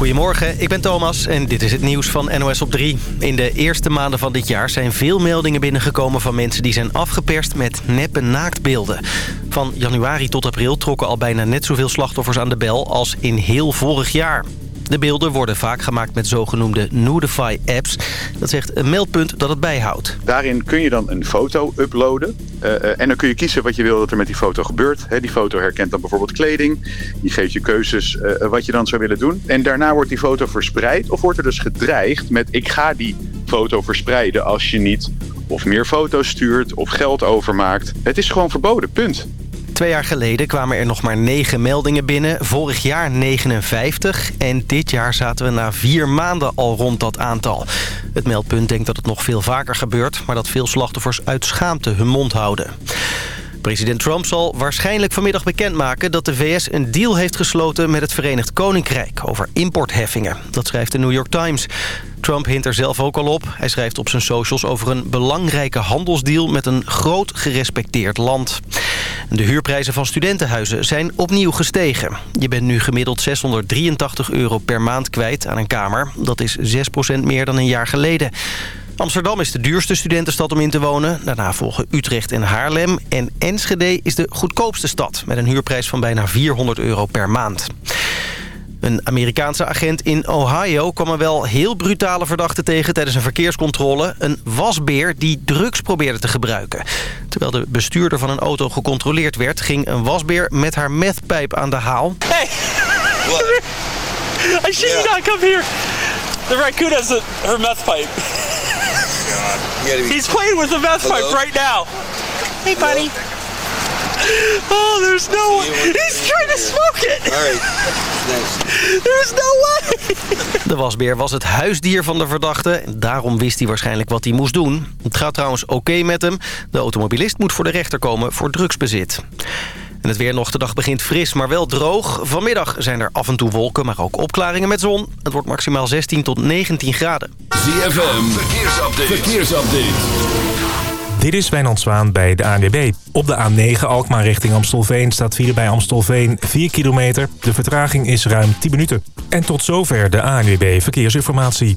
Goedemorgen, ik ben Thomas en dit is het nieuws van NOS op 3. In de eerste maanden van dit jaar zijn veel meldingen binnengekomen van mensen die zijn afgeperst met neppe naaktbeelden. Van januari tot april trokken al bijna net zoveel slachtoffers aan de bel als in heel vorig jaar. De beelden worden vaak gemaakt met zogenoemde Nudify-apps. Dat zegt een meldpunt dat het bijhoudt. Daarin kun je dan een foto uploaden. Uh, en dan kun je kiezen wat je wil dat er met die foto gebeurt. Die foto herkent dan bijvoorbeeld kleding. Die geeft je keuzes uh, wat je dan zou willen doen. En daarna wordt die foto verspreid of wordt er dus gedreigd met... ik ga die foto verspreiden als je niet of meer foto's stuurt of geld overmaakt. Het is gewoon verboden, punt. Twee jaar geleden kwamen er nog maar 9 meldingen binnen. Vorig jaar 59. En dit jaar zaten we na vier maanden al rond dat aantal. Het meldpunt denkt dat het nog veel vaker gebeurt... maar dat veel slachtoffers uit schaamte hun mond houden. President Trump zal waarschijnlijk vanmiddag bekendmaken dat de VS een deal heeft gesloten met het Verenigd Koninkrijk over importheffingen. Dat schrijft de New York Times. Trump hint er zelf ook al op. Hij schrijft op zijn socials over een belangrijke handelsdeal met een groot gerespecteerd land. De huurprijzen van studentenhuizen zijn opnieuw gestegen. Je bent nu gemiddeld 683 euro per maand kwijt aan een kamer. Dat is 6% meer dan een jaar geleden. Amsterdam is de duurste studentenstad om in te wonen. Daarna volgen Utrecht en Haarlem. En Enschede is de goedkoopste stad... met een huurprijs van bijna 400 euro per maand. Een Amerikaanse agent in Ohio kwam er wel heel brutale verdachten tegen tijdens een verkeerscontrole. Een wasbeer die drugs probeerde te gebruiken. Terwijl de bestuurder van een auto gecontroleerd werd, ging een wasbeer met haar methpijp aan de haal. Hey! I shit you not, come here! The raccoon has a, her meth pipe. He's playing with the meth pipe right now. Hey, buddy. Oh, there's no way. He's trying to smoke it. All right. There's no way. De wasbeer was het huisdier van de verdachte. Daarom wist hij waarschijnlijk wat hij moest doen. Het gaat trouwens oké met hem. De automobilist moet voor de rechter komen voor drugsbezit. En het weer nog de dag begint fris, maar wel droog. Vanmiddag zijn er af en toe wolken, maar ook opklaringen met zon. Het wordt maximaal 16 tot 19 graden. ZFM, verkeersupdate. verkeersupdate. Dit is Wijnand Zwaan bij de ANWB. Op de A9 Alkmaar richting Amstelveen staat hier bij Amstelveen 4 kilometer. De vertraging is ruim 10 minuten. En tot zover de ANWB Verkeersinformatie.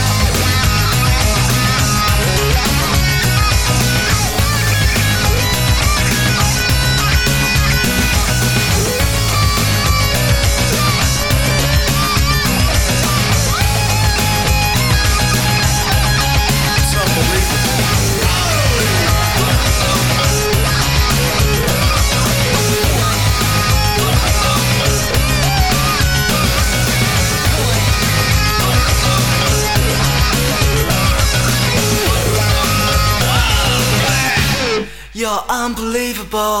people.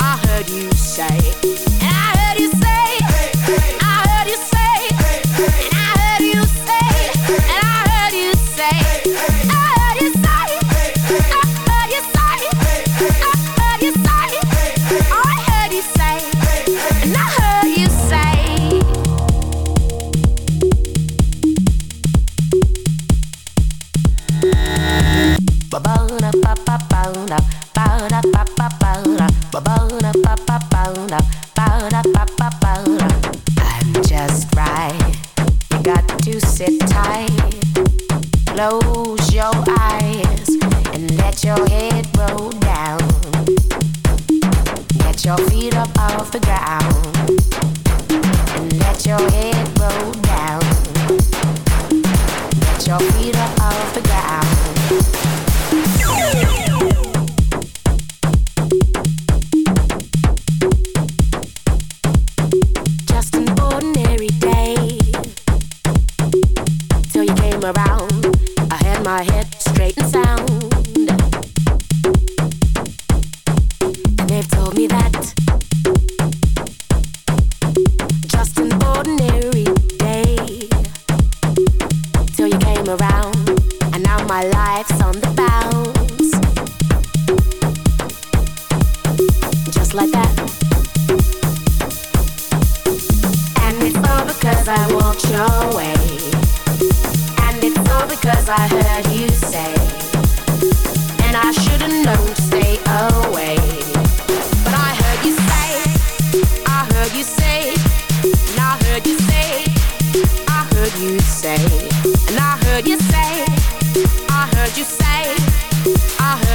I heard you say. And now my life's on the bounce. Just like that. And it's all because I walked your way. And it's all because I heard you say. And I should've known to stay away. But I heard you say, I heard you say, and I heard you say, I heard you say, and I heard you say,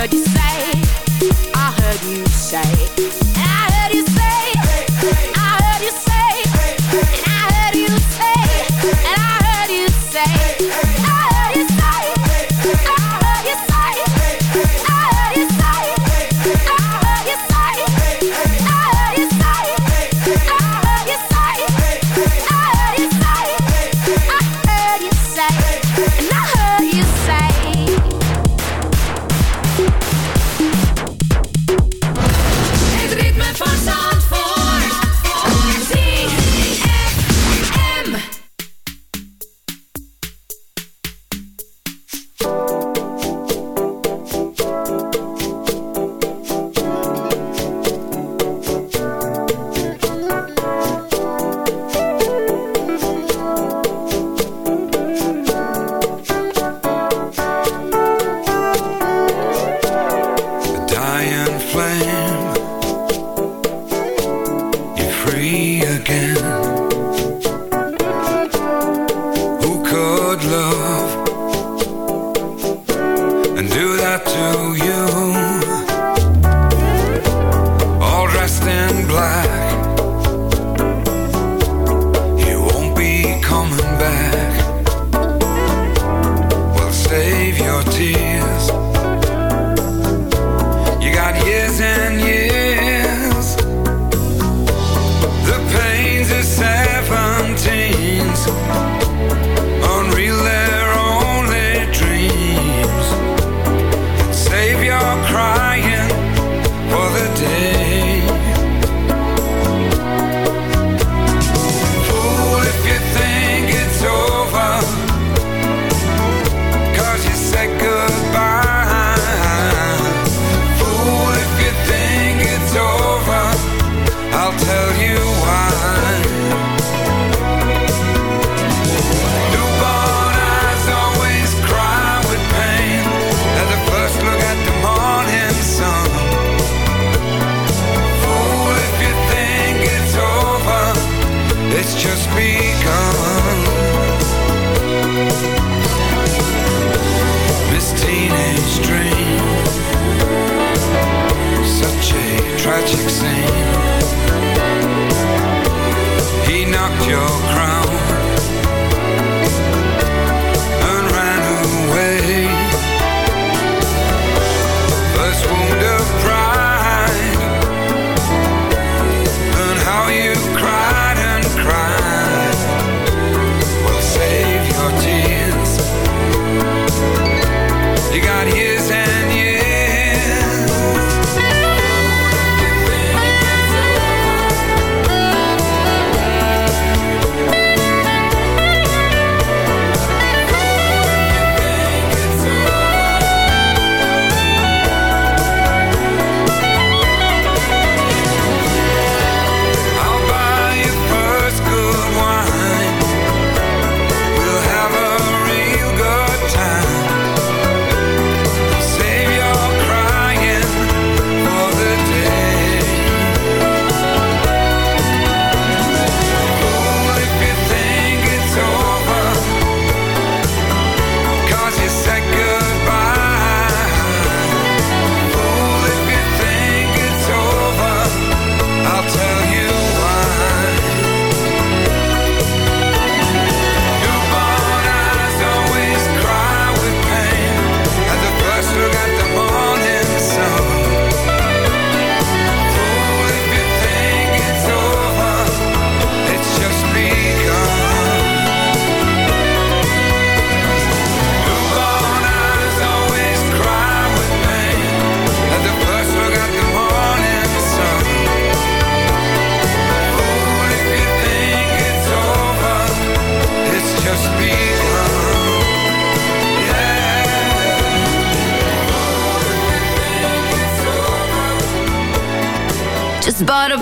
heard you say, I heard you say,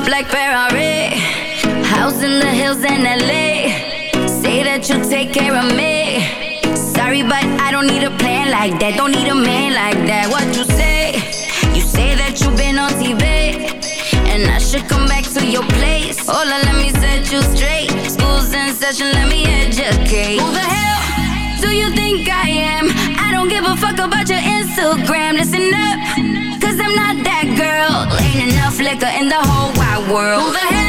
black bear Who the hell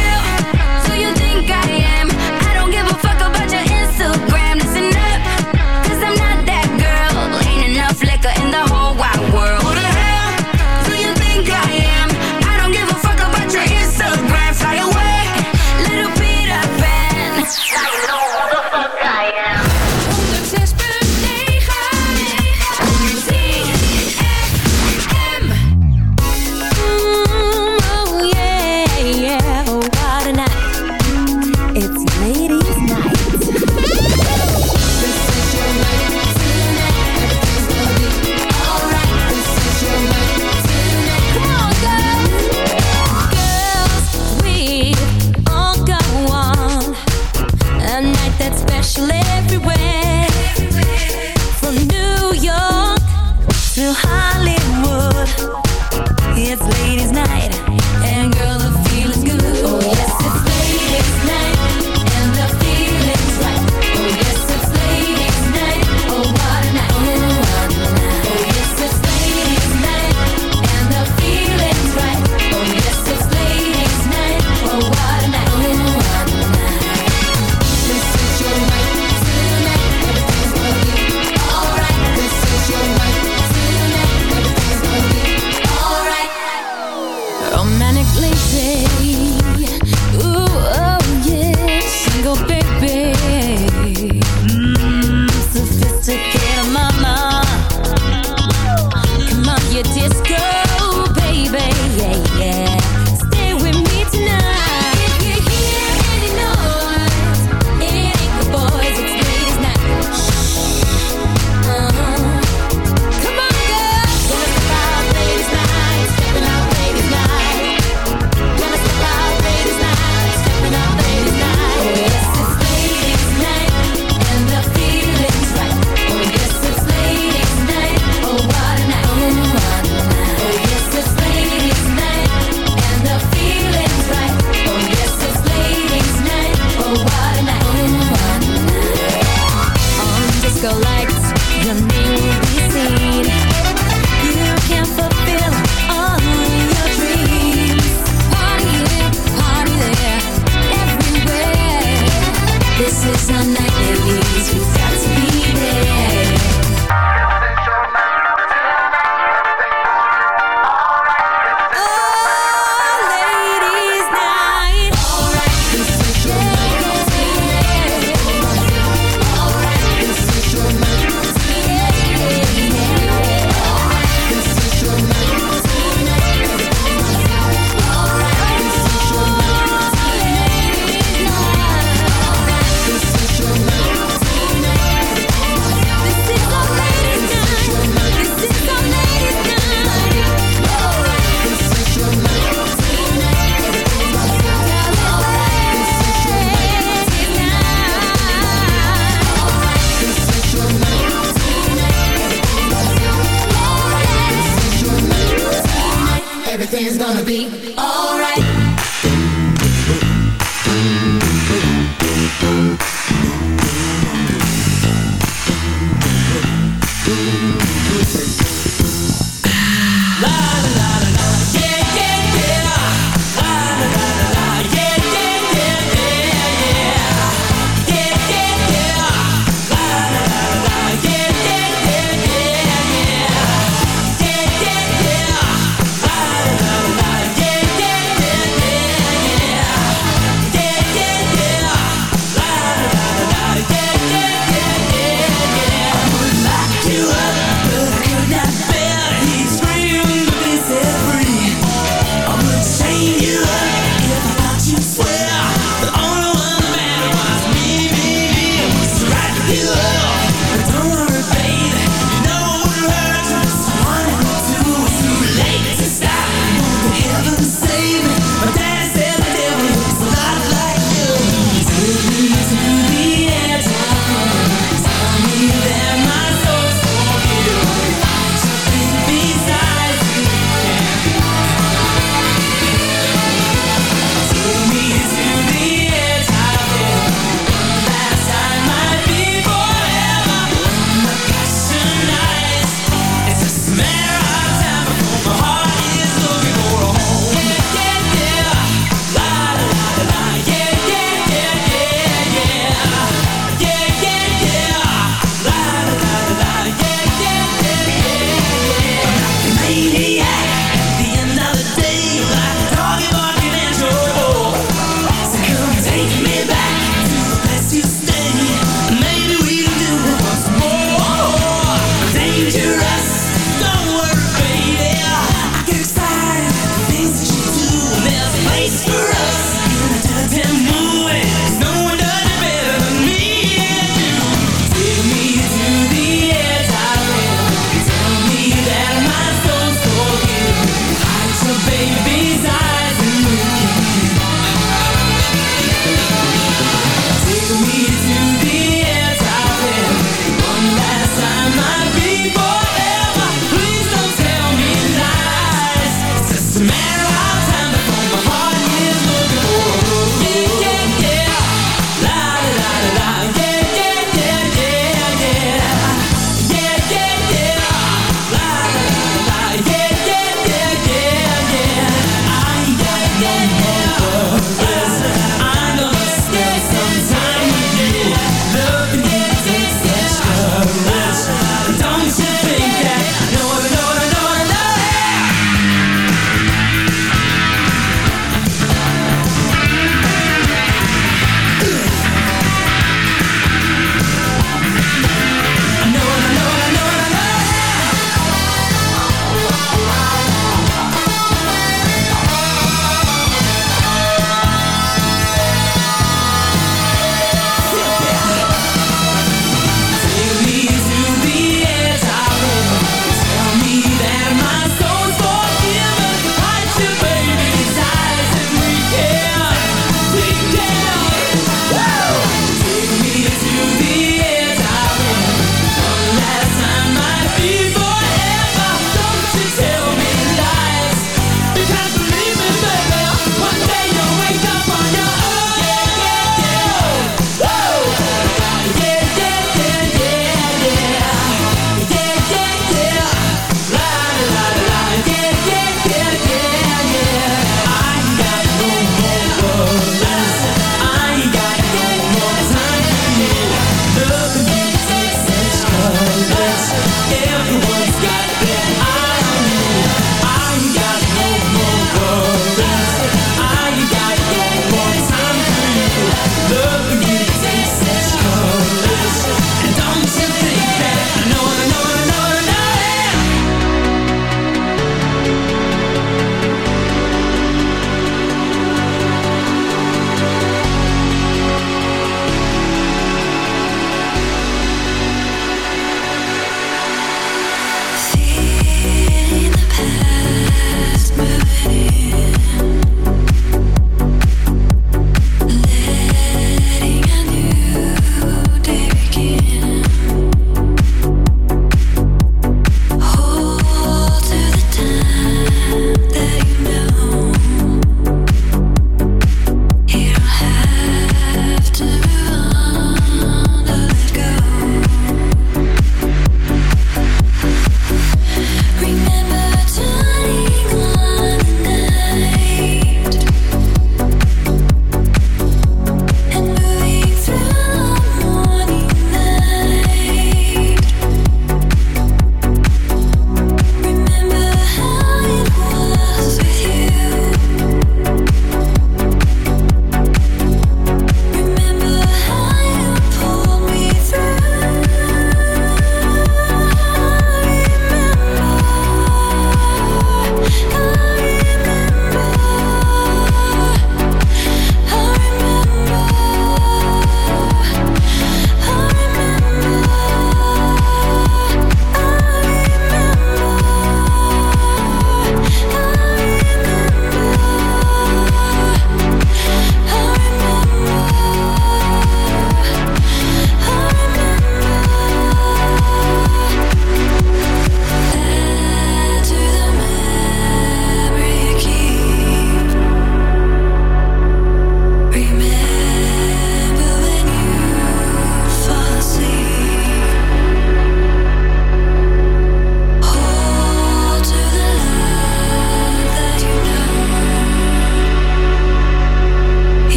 gonna be alright.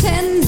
send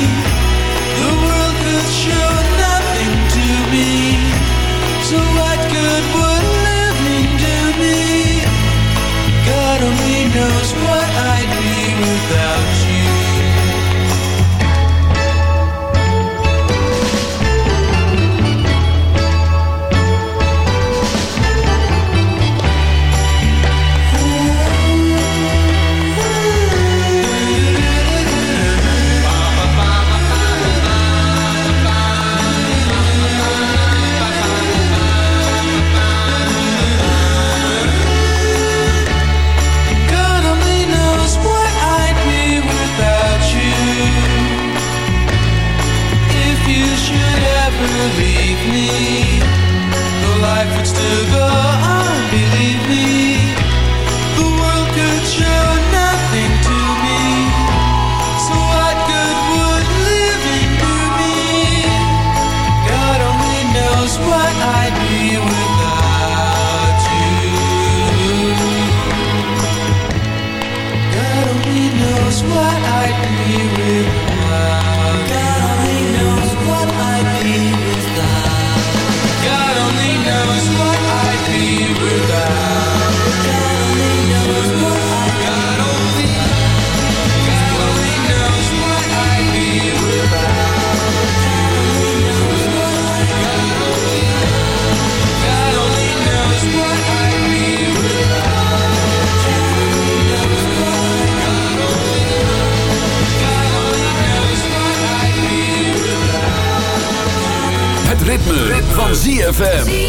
ZFM.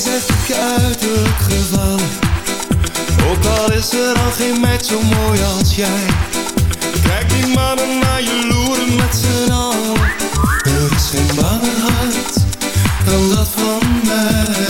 is echt je uiterlijk geval, Ook al is er al geen meid zo mooi als jij. Kijk die mannen naar je loeren met z'n allen. Er is geen bange hart dan dat van mij.